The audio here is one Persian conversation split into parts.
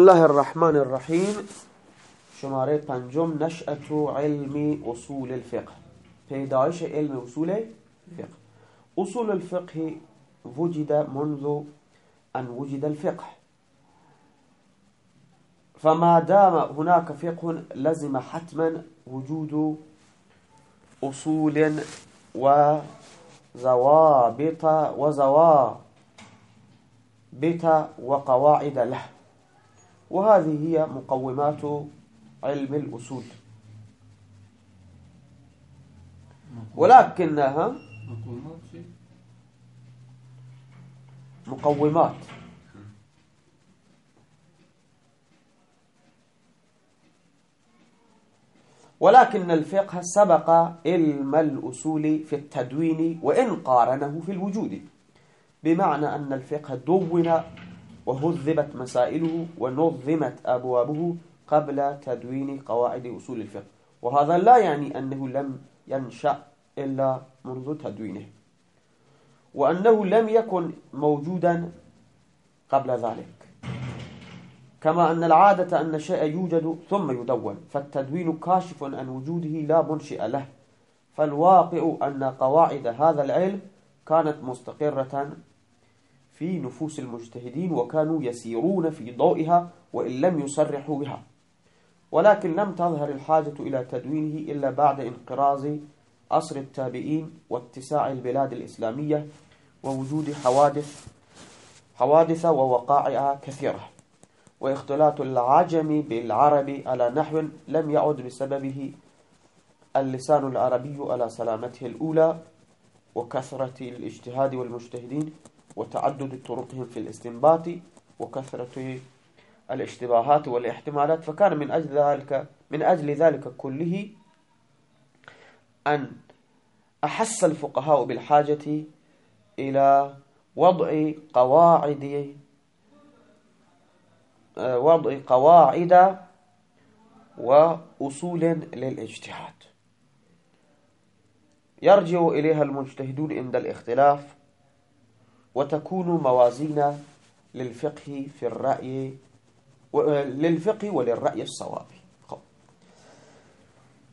الله الرحمن الرحیم شماره پنجم نشأت علم اصول الفقه پیدایش علم اصول فقه اصول الفقه وجد منذ ان وجد الفقه فما دام هناك فقه لزم حتما وجود اصول وضوابط وضوابط وقواعد له وهذه هي مقومات علم الأصول ولكنها مقومات. ولكن الفقه سبق علم الأصول في التدوين وإن قارنه في الوجود بمعنى أن الفقه دون وهذبت مسائله ونظمت أبوابه قبل تدوين قواعد أصول الفقه. وهذا لا يعني أنه لم ينشأ إلا منذ تدوينه. وأنه لم يكن موجودا قبل ذلك. كما أن العادة أن الشيء يوجد ثم يدون فالتدوين كاشف عن وجوده لا منشئ له. فالواقع أن قواعد هذا العلم كانت مستقرة في نفوس المجتهدين وكانوا يسيرون في ضوئها وإن لم يصرحوا بها. ولكن لم تظهر الحاجة إلى تدوينه إلا بعد انقراض عصر التابعين واتساع البلاد الإسلامية ووجود حوادث حوادث ووقائع كثيرة. واختلاط العجم بالعرب على نحو لم يعد بسببه اللسان العربي على سلامته الأولى وكثرة الاجتهاد والمجتهدين وتعدد طرقهم في الاستنباط وكثرة الاشتباهات والاحتمالات فكان من أجل ذلك من أجل ذلك كله أن أحس الفقهاء بالحاجة إلى وضع قواعد وضع قواعد وأصول للاجتهاد. يرجع إليها المجتهدون عند الاختلاف. وتكون موازين للفقه في الرأي للفقه وللرأي الصوابي خب.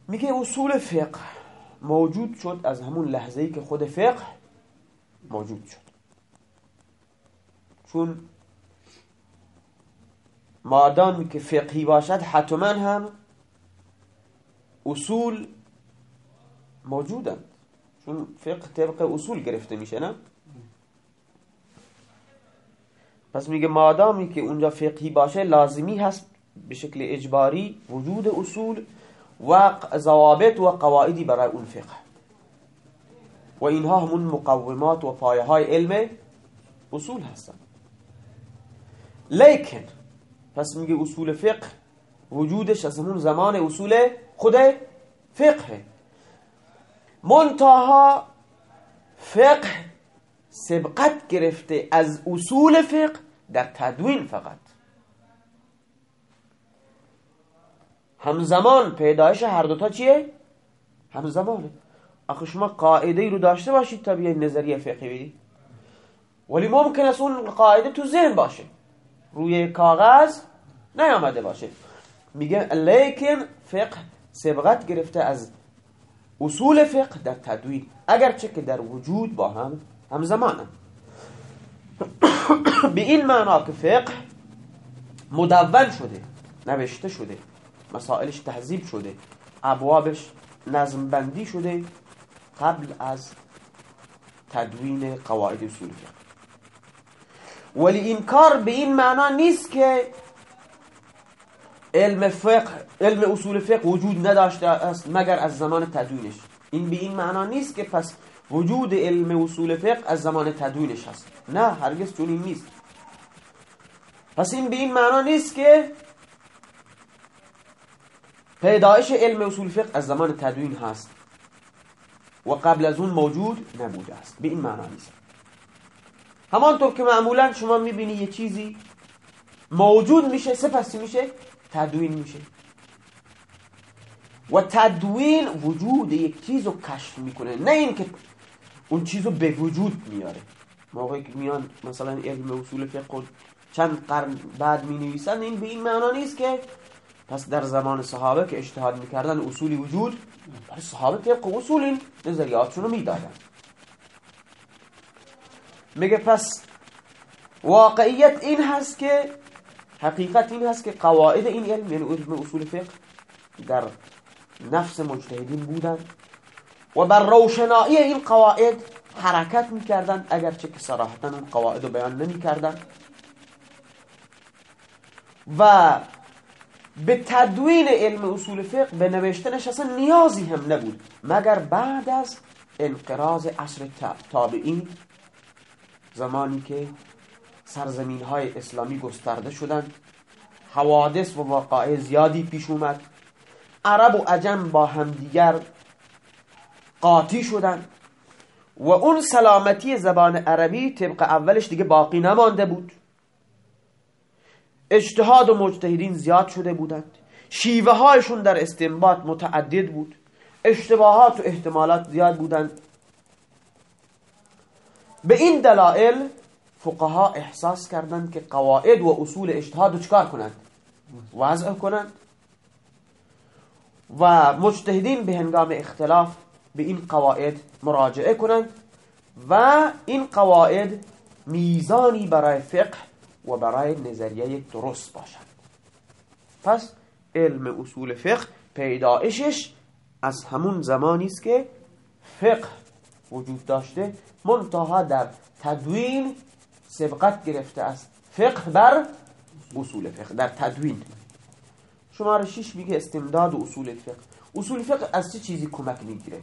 میگه اصول فقه موجود شد از همون لحظه ای که خود فقه موجود شد. چون مادامی که فقهی باشد حتما هم اصول موجودند. چون فقه طبق اصول گرفته میشه نه؟ پس میگه مادامی که اونجا فقهی باشه لازمی هست به شکل اجباری وجود اصول و ضوابط و قواعدی برای اون فقه. و اینها همون مقومات و پایه های علم اصول هستن. لیکن پس میگه اصول فقه وجودش از همون زمان اصول خود فقه. منتها فقه سبقت گرفته از اصول فقه در تدوین فقط. همزمان پیدایش هر دوتا چیه؟ همزمانه. آخه شما قاعده رو داشته باشید تا نظریه فقهی بدید. ولی ممکن است اون قاعده تو ذهن باشه. روی کاغذ نیامده باشه. میگه لیکن فقه سبقت گرفته از اصول فقه در تدوین. اگرچه که در وجود با هم همزمانه به این معنا که فقه مدون شده نوشته شده مسائلش تهذیب شده ابوابش نظم بندی شده قبل از تدوین قواعد اصول ولی این کار به این معنا نیست که علم فقه علم اصول فقه وجود نداشته است مگر از زمان تدوینش این به این معنا نیست که پس وجود علم اصول فقه از زمان تدوینش هست نه هرگز چون این نیست. پس این به این معنا نیست که پیدایش علم اصول فقه از زمان تدوین هست و قبل از اون موجود نبوده است. به این معنا نیست. همانطور که معمولا شما می‌بینی یه چیزی موجود میشه سپس میشه؟ تدوین میشه. و تدوین وجود یک چیز رو کشف می‌کنه. نه اینکه اون چیز رو به وجود میاره. موقعی که میان مثلا علم اصول فقه چند قرن بعد می نویسند این به این معنا نیست که پس در زمان صحابه که اجتهاد می‌کردن اصولی وجود برای صحابه طبق اصول این نظریاتشون رو می‌دادن. میگه پس واقعیت این هست که حقیقت این هست که قواعد این علم یعنی اصول فقه در نفس مجتهدین بودن. و بر روشنایی این قواعد حرکت می‌کردن. اگرچه که صراحتا اون قواعد رو بیان نمی‌کردن. و به تدوین علم اصول فقه به نوشتنش اصلا نیازی هم نبود مگر بعد از انقراض عصر تابعین زمانی که سرزمین های اسلامی گسترده شدند حوادث و واقعه زیادی پیش اومد عرب و عجم با همدیگر قاطی شدند و اون سلامتی زبان عربی طبق اولش دیگه باقی نمانده بود. اجتهاد و مجتهدین زیاد شده بودند. شیوه هایشون در استنباط متعدد بود. اشتباهات و احتمالات زیاد بودند. به این دلائل فقها احساس کردند که قواعد و اصول اجتهاد رو چکار کنند؟ وضع کنند. و مجتهدین به هنگام اختلاف به این قواعد مراجعه کنند و این قواعد میزانی برای فقه و برای نظریه درست باشند. پس علم اصول فقه پیدایشش از همون زمانی است که فقه وجود داشته منتها در تدوین سبقت گرفته است. فقه بر اصول فقه در تدوین. شماره 6 میگه استمداد اصول فقه. اصول فقه از چه چیزی کمک می‌گیره؟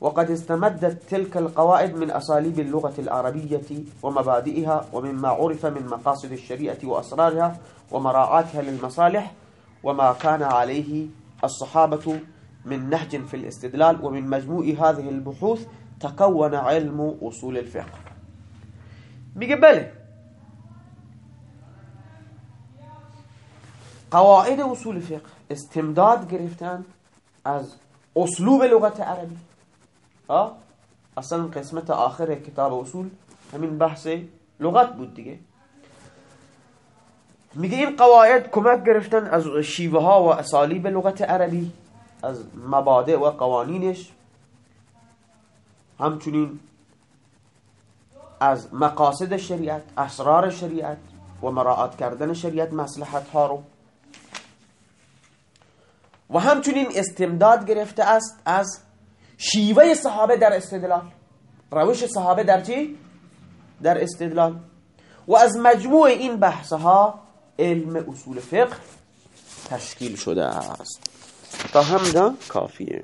وقد استمدت تلك القواعد من أساليب اللغة العربية ومبادئها ومما عرف من مقاصد الشريعة وأسرارها ومراعاتها للمصالح وما كان عليه الصحابة من نهج في الاستدلال ومن مجموع هذه البحوث تكون علم أصول الفقه. میگه قواعد أصول فقه استمداد گرفتن از أسلوب لغت عربی ها اصلا قسمت آخر کتاب اصول همین بحث لغت بود دیگه. میگه این قواعد کمک گرفتن از شیوه ها و اسالیب لغت عربی از مبادع و قوانینش. همچنین از مقاصد شریعت اسرار شریعت و مراعات کردن شریعت مصلحت ها رو. و همچنین استمداد گرفته است از شیوه صحابه در استدلال. روش صحابه در چی؟ در استدلال. و از مجموع این بحثها علم اصول فقه تشکیل شده است. تا همدا کافیه.